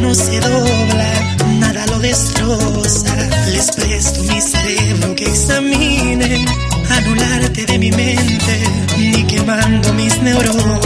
no se dobla, nada lo destroza. Les presto mi cerebro que examinen, anularte de mi mente, ni quemando mis neuronas.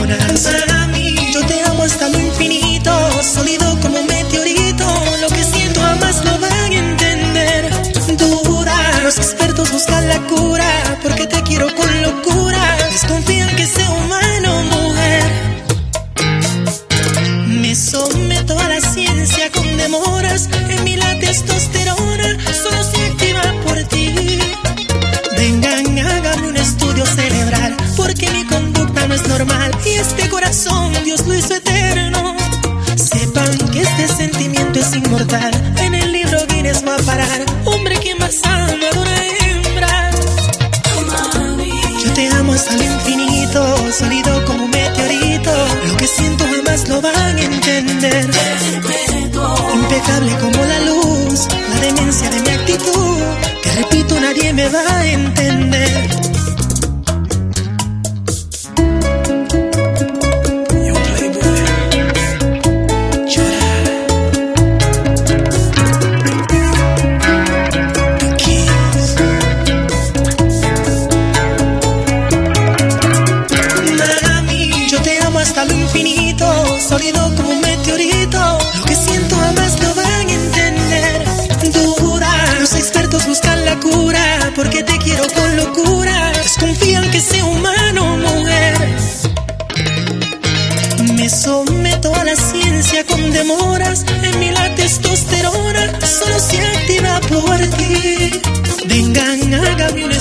Corazón Dios lo hizo eterno. Sepan que este sentimiento es inmortal. En el libro Guinness va a parar. Hombre que más ama a una hembra. Yo te amo hasta lo infinito, sólido como un meteorito. Lo que siento jamás lo van a entender. Impecable como la luz, la demencia de mi actitud. Que repito, nadie me va a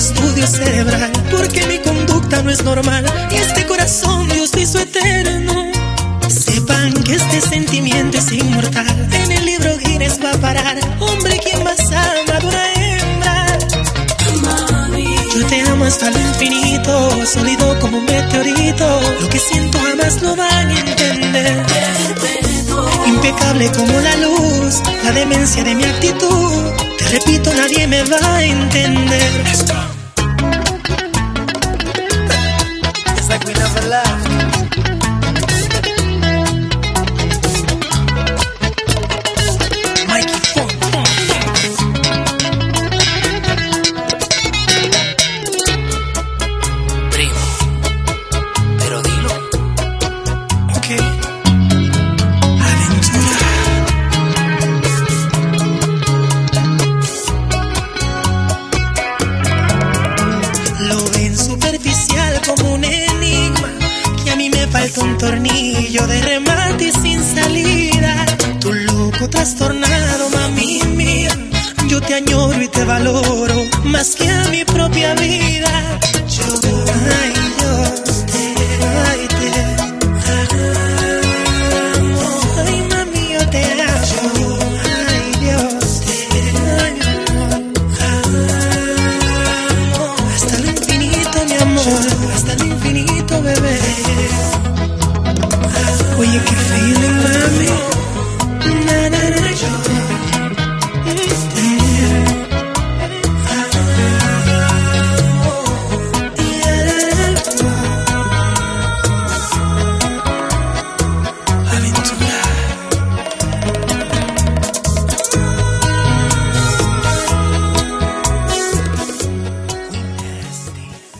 estudio cerebral, porque mi conducta no es normal. Y este corazón Dios hizo eterno. Sepan que este sentimiento es inmortal. En el libro Guinness va a parar. Hombre, quien más ama de hembra. Yo te amo hasta lo infinito, sólido como un meteorito. Lo que siento jamás lo van a entender. Impecable como la luz, la demencia de mi actitud. Te repito, nadie me va a entender. Falta un tornillo de remate y sin salida. Tu loco trastornado, mami mía. Yo te añoro y te valoro más que a mi propia vida. Yo, ay, yo te, ay, te amo. Ay, mami, yo te amo. Ay, Dios, te amo. Hasta el infinito, mi amor. Hasta el infinito,